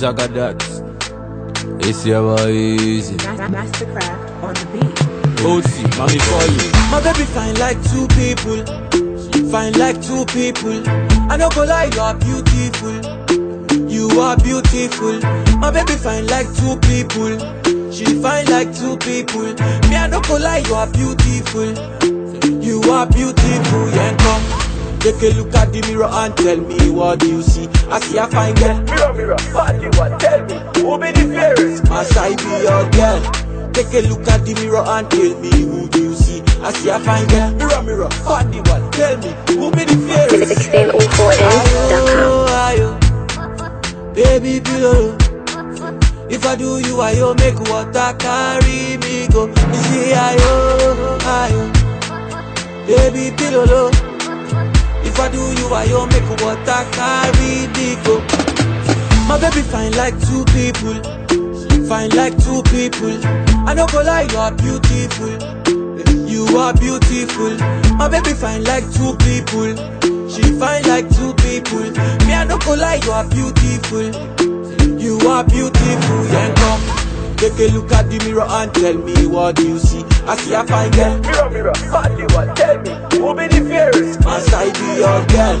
Zagadat. It's your boy easy. Masterkraft on the beat. OC, mommy call you. My baby fine like two people. Fine like two people. I don't go lie, you are beautiful. You are beautiful. My baby fine like two people. She fine like two people. Me, I don't go lie, you are beautiful. You are beautiful, yeah, come. Take a look at the mirror and tell me what do you see. I see a fine girl. Mirror, mirror, you want? Tell me who be the fairest? Must I be your girl? Take a look at the mirror and tell me who do you see. I see a fine girl. Mirror, mirror, you want? Tell me who be the fairest? mixtapeall4n.com. Ayo, ayo, baby pillow. If I do you, ayo, make water carry me go. You see, ayo, ayo, baby pillow. I do you, ayo, make water carry me go. Oh. My baby fine like two people, fine like two people. I don't go lie, you are beautiful. You are beautiful. My baby fine like two people. She fine like two people. Me I don't go lie, you are beautiful. You are beautiful. Yeah, come. Take a look at the mirror and tell me what do you see. I see a fine girl. Mirror, mirror, you want? Tell me who be the fairest? Must I be your girl?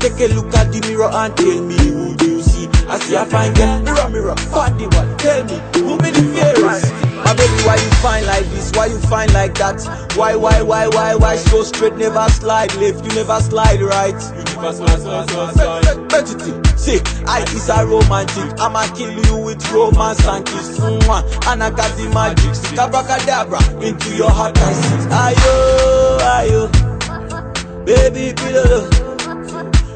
Take a look at the mirror and tell me who do you see. I see a fine girl. Mirror, mirror, you want? Tell me who be the fairest? Why you fine like this? Why you fine like that? Why, why, why, why, why? So straight, never slide left, you never slide right. You never slide, slide, slide, slide. See, I is a romantic. I'ma kill you with romance and kiss. And I got the magic. Abracadabra into your heart and sit. Ayo, ayo, baby, pillow.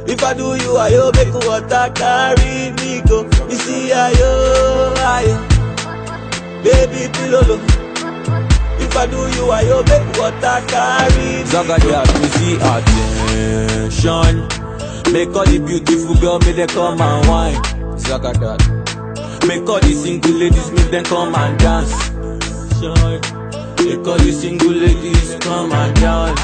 If I do you, ayo, make water carry me go. You see, ayo, ayo lolo. If I do you, I obey what I carry. Zagaja, see attention. Make all the beautiful girl, make them come and wine. Zagaja. Make all the single ladies, make them come and dance. Shine Make all the single ladies come and dance.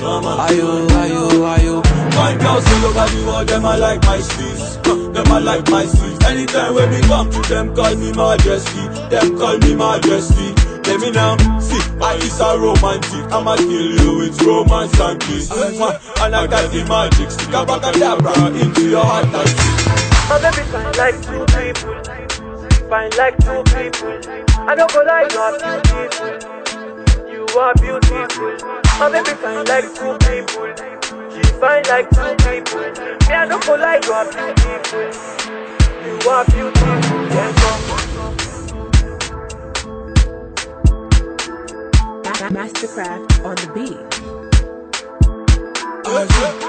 Come and ayo, ayo, ayo. My girls all over the world, them I like my space. I like my sweets. Anytime when we come to them, call me majesty. Them call me majesty. Let me now see, I is a romantic. I'ma kill you with romance and kiss. And I got the magic. Stick a bacadabra into your heart and see. My baby fine like two people. Fine like two people. I don't go like you are beautiful. You are beautiful. My baby fine like two people. She fine like two people. Me I don't go lie, you are beautiful. You are beautiful. Yeah, come. Masterkraft on the beat. Let's go.